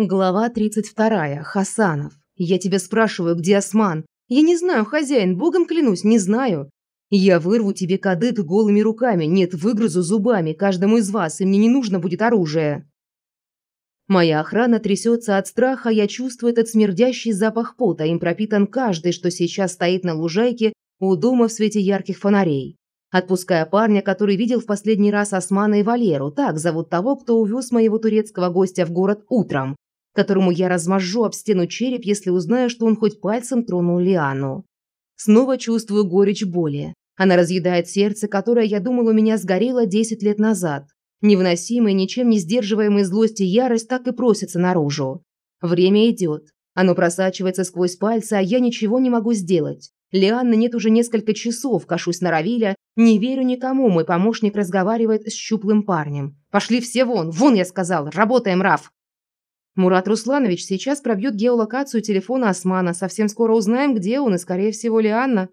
Глава 32. Хасанов. Я тебя спрашиваю, где Осман? Я не знаю, хозяин, богом клянусь, не знаю. Я вырву тебе кадык голыми руками, нет, выгрызу зубами каждому из вас, и мне не нужно будет оружие. Моя охрана трясется от страха, я чувствую этот смердящий запах пота, им пропитан каждый, что сейчас стоит на лужайке у дома в свете ярких фонарей. Отпуская парня, который видел в последний раз Османа и Валеру, так зовут того, кто увез моего турецкого гостя в город утром, которому я размажу об стену череп, если узнаю, что он хоть пальцем тронул Лиану. Снова чувствую горечь боли. Она разъедает сердце, которое, я думал, у меня сгорело 10 лет назад. Невыносимая, ничем не сдерживаемая злость и ярость так и просится наружу. Время идет. Оно просачивается сквозь пальцы, а я ничего не могу сделать. Лианны нет уже несколько часов, кашусь на Равиля. Не верю никому, мой помощник разговаривает с щуплым парнем. «Пошли все вон! Вон, я сказал! Работаем, Раф!» Мурат Русланович сейчас пробьет геолокацию телефона Османа. Совсем скоро узнаем, где он, и, скорее всего, Лианна.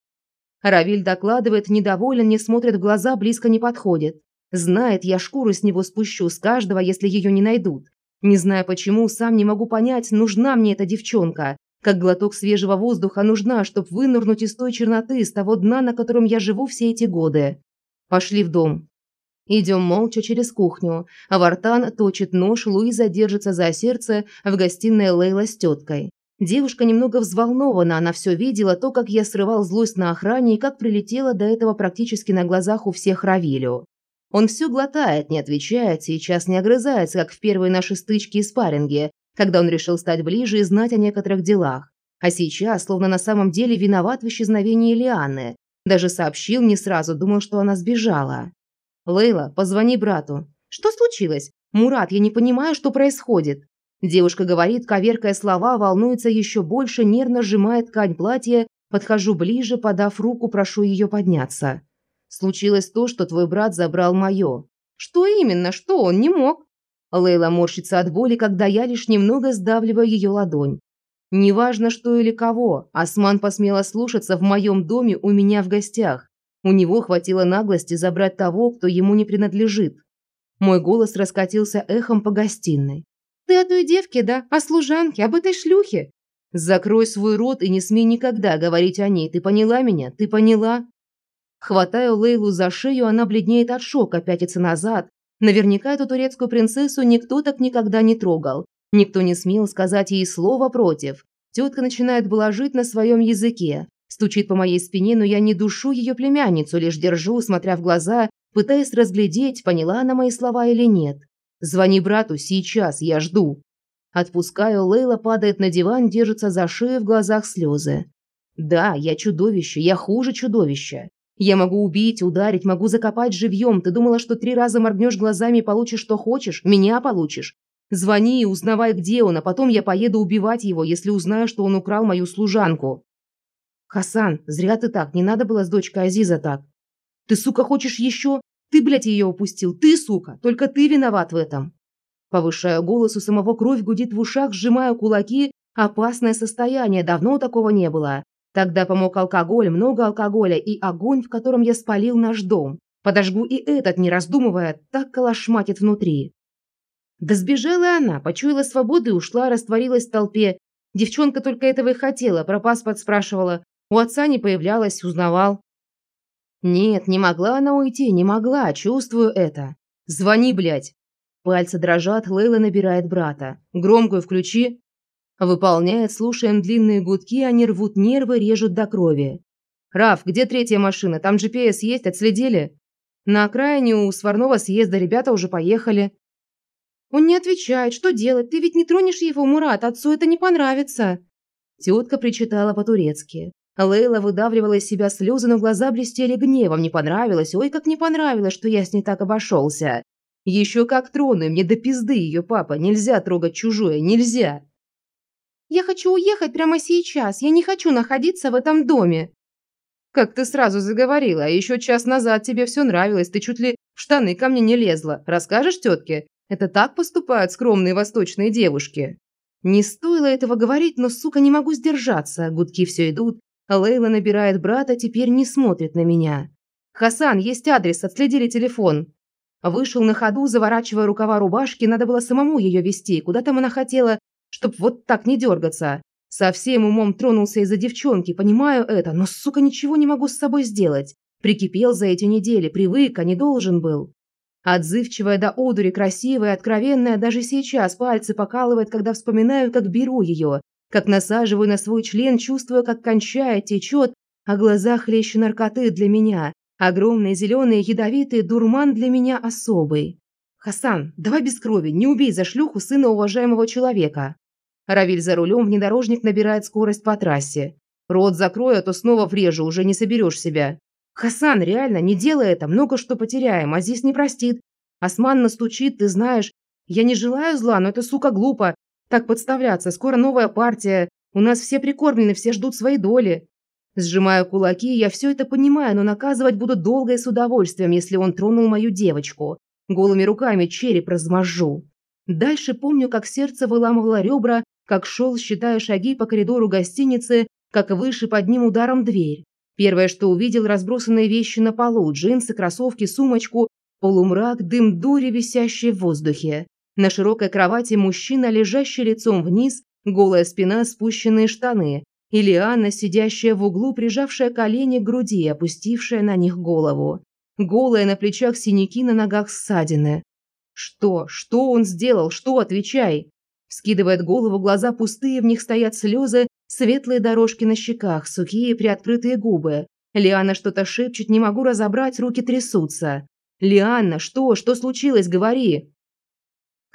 Равиль докладывает, недоволен, не смотрит в глаза, близко не подходит. Знает, я шкуру с него спущу, с каждого, если ее не найдут. Не знаю почему, сам не могу понять, нужна мне эта девчонка. Как глоток свежего воздуха нужна, чтобы вынырнуть из той черноты, из того дна, на котором я живу все эти годы. Пошли в дом. Идем молча через кухню. Вартан точит нож, Луиза держится за сердце, в гостиной Лейла с теткой. Девушка немного взволнована, она все видела, то, как я срывал злость на охране и как прилетела до этого практически на глазах у всех Равилю. Он все глотает, не отвечает, сейчас не огрызается, как в первой нашей стычке и спарринге, когда он решил стать ближе и знать о некоторых делах. А сейчас, словно на самом деле, виноват в исчезновении Лианы. Даже сообщил не сразу, думал, что она сбежала. «Лейла, позвони брату». «Что случилось? Мурат, я не понимаю, что происходит». Девушка говорит, коверкая слова, волнуется еще больше, нервно сжимает ткань платья, подхожу ближе, подав руку, прошу ее подняться. «Случилось то, что твой брат забрал мое». «Что именно? Что он не мог?» Лейла морщится от боли, когда я лишь немного сдавливаю ее ладонь. Неважно, что или кого, Осман посмела слушаться в моем доме у меня в гостях. У него хватило наглости забрать того, кто ему не принадлежит. Мой голос раскатился эхом по гостиной. «Ты о той девке, да? О служанке, об этой шлюхе?» «Закрой свой рот и не смей никогда говорить о ней. Ты поняла меня? Ты поняла?» Хватаю Лейлу за шею, она бледнеет от шока, пятится назад. Наверняка эту турецкую принцессу никто так никогда не трогал. Никто не смел сказать ей слова против. Тетка начинает блажить на своем языке. Стучит по моей спине, но я не душу ее племянницу, лишь держу, смотря в глаза, пытаясь разглядеть, поняла она мои слова или нет. «Звони брату, сейчас, я жду». Отпускаю, Лейла падает на диван, держится за шею, в глазах слезы. «Да, я чудовище, я хуже чудовища. Я могу убить, ударить, могу закопать живьем. Ты думала, что три раза моргнешь глазами и получишь, что хочешь? Меня получишь. Звони и узнавай, где он, а потом я поеду убивать его, если узнаю, что он украл мою служанку. «Хасан, зря ты так, не надо было с дочкой Азиза так. Ты, сука, хочешь еще? Ты, блядь, ее упустил, ты, сука, только ты виноват в этом». Повышаю голос, у самого кровь гудит в ушах, сжимаю кулаки. Опасное состояние, давно такого не было. Тогда помог алкоголь, много алкоголя и огонь, в котором я спалил наш дом. Подожгу и этот, не раздумывая, так калашматит внутри. Да сбежала она, почуяла свободу и ушла, растворилась в толпе. Девчонка только этого и хотела, про паспорт спрашивала. У отца не появлялась, узнавал. Нет, не могла она уйти, не могла, чувствую это. Звони, блядь. Пальцы дрожат, Лейла набирает брата. Громкую включи. Выполняет, слушаем длинные гудки, они рвут нервы, режут до крови. Раф, где третья машина? Там GPS есть, отследили? На окраине у сварного съезда ребята уже поехали. Он не отвечает. Что делать? Ты ведь не тронешь его, Мурат. Отцу это не понравится. Тетка причитала по-турецки. Лейла выдавливала из себя слезы, но глаза блестели гневом. Не понравилось, ой, как не понравилось, что я с ней так обошелся. Еще как трону, мне до пизды ее, папа. Нельзя трогать чужое, нельзя. Я хочу уехать прямо сейчас. Я не хочу находиться в этом доме. Как ты сразу заговорила, а еще час назад тебе все нравилось, ты чуть ли в штаны ко мне не лезла. Расскажешь тетке? Это так поступают скромные восточные девушки. Не стоило этого говорить, но, сука, не могу сдержаться. Гудки все идут, Лейла набирает брата, теперь не смотрит на меня. «Хасан, есть адрес, отследили телефон». Вышел на ходу, заворачивая рукава рубашки, надо было самому ее вести. Куда там она хотела? чтоб вот так не дергаться. Совсем умом тронулся из-за девчонки, понимаю это, но, сука, ничего не могу с собой сделать. Прикипел за эти недели, привык, а не должен был. Отзывчивая до одури, красивая, откровенная, даже сейчас пальцы покалывает, когда вспоминаю, как беру ее, как насаживаю на свой член, чувствую, как кончает, течет, а глаза хлещут наркоты для меня. Огромные, зеленые, ядовитые, дурман для меня особый. «Хасан, давай без крови, не убей за шлюху сына уважаемого человека». Равиль за рулем, внедорожник набирает скорость по трассе. «Рот закрой, а то снова врежу, уже не соберешь себя». «Хасан, реально, не делай это, много что потеряем, а здесь не простит. Осман настучит, ты знаешь. Я не желаю зла, но это, сука, глупо. Так подставляться, скоро новая партия. У нас все прикормлены, все ждут своей доли». Сжимаю кулаки, я все это понимаю, но наказывать буду долго и с удовольствием, если он тронул мою девочку. Голыми руками череп размажу. Дальше помню, как сердце выламывало ребра, как шел, считая шаги по коридору гостиницы, как выше под ним ударом дверь. Первое, что увидел, разбросанные вещи на полу, джинсы, кроссовки, сумочку, полумрак, дым дури, висящий в воздухе. На широкой кровати мужчина, лежащий лицом вниз, голая спина, спущенные штаны. И Лиана, сидящая в углу, прижавшая колени к груди и опустившая на них голову. Голая на плечах синяки, на ногах ссадины. «Что? Что он сделал? Что? Отвечай!» Скидывает голову, глаза пустые, в них стоят слезы, Светлые дорожки на щеках, сухие приоткрытые губы. Лиана что-то шепчет, не могу разобрать, руки трясутся. «Лианна, что? Что случилось? Говори!»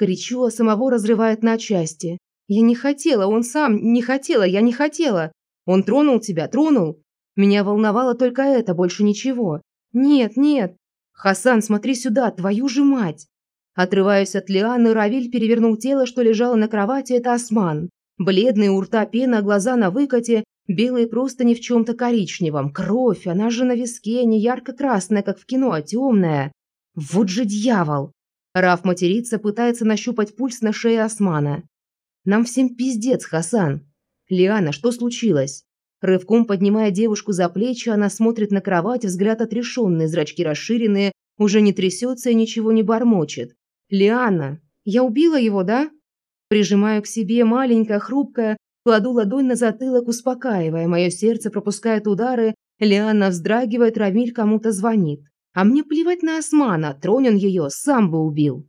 Кричу, а самого разрывает на части. «Я не хотела, он сам не хотела, я не хотела. Он тронул тебя, тронул. Меня волновало только это, больше ничего. Нет, нет. Хасан, смотри сюда, твою же мать!» Отрываюсь от Лианы, Равиль перевернул тело, что лежало на кровати, это Осман. Бледный у рта пена, глаза на выкате, белые просто не в чем-то коричневом. Кровь, она же на виске, не ярко-красная, как в кино, а темная. Вот же дьявол! Раф матерится, пытается нащупать пульс на шее Османа. Нам всем пиздец, Хасан. Лиана, что случилось? Рывком поднимая девушку за плечи, она смотрит на кровать, взгляд отрешенный, зрачки расширенные, уже не трясется и ничего не бормочет. «Лиана, я убила его, да?» Прижимаю к себе, маленькая, хрупкая, кладу ладонь на затылок, успокаивая. Мое сердце пропускает удары, Лиана вздрагивает, Рамиль кому-то звонит. А мне плевать на Османа, тронен ее, сам бы убил.